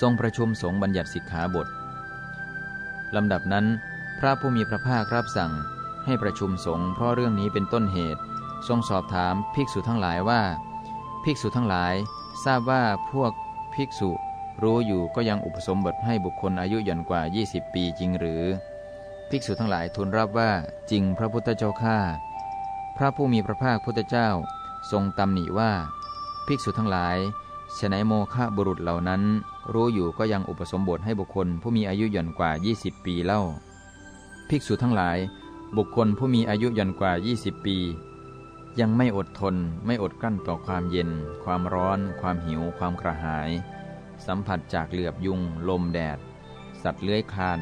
ทรงประชุมสงฆ์บัญญัติสิกขาบทลำดับนั้น พระผู้มีพระภาครับสั่งให้ประชุมสงฆ์เพราะเรื่องนี้เป็นต้นเหตุ ทรงสอบถามภิกษุทั้งหลายว่า ภิกษุทั้งหลาย ทราบว่าพวกภิกษุรู้อยู่ก็ยังอุปสมบทให้บุคคลอายุย่อนกว่า 20 ปีจริงหรือ ภิกษุทั้งหลายทูลรับว่าจริงพระพุทธเจ้าข้าพระผู้มีพระภาคพุทธเจ้า ทรงตำหนิว่า ภิกษุทั้งหลายฉนัยโมฆะบุรุษเหล่านั้น รู้อยู่ก็ยังอุปสมบทให้บุคคลผู้มีอายุย่อนกว่า 20 ปีเล่า ภิกษุทั้งหลาย บุคคลผู้มีอายุย่อนกว่า 20 ปี ยังไม่อดทน ไม่อดกลั้นต่อความเย็น ความร้อน ความหิว ความกระหาย สัมผัสจากเหลือบยุง ลมแดด สัตว์เลื้อยคลาน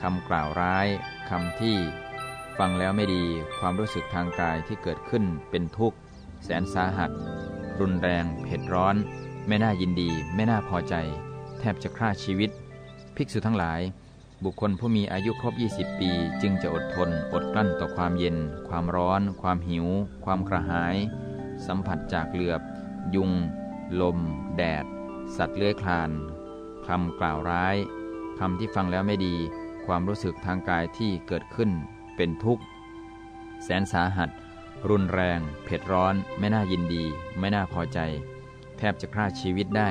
คำกล่าวร้ายคำที่ ฟังแล้วไม่ดี ความรู้สึกทางกายที่เกิดขึ้นเป็นทุกข์ แสนสาหัส รุนแรง เผ็ดร้อน ไม่น่ายินดี ไม่น่าพอใจ ทบจะฆ่าชีวิต ภิกษุทั้งหลาย บุคคลผู้มีอายุครบ 20 ปี จึงจะอดทน อดกลั้นต่อความเย็น ความร้อน ความหิว ความกระหาย สัมผัสจากเหลือบ ยุง ลม แดด สัตว์เลื้อยคลานคำกล่าวร้ายคำที่ฟังแล้วไม่ดี ความรู้สึกทางกายที่เกิดขึ้น เป็นทุกข์ แสนสาหัส รุนแรง เผ็ดร้อน ไม่น่ายินดี ไม่น่าพอใจ แทบจะฆ่าชีวิตได้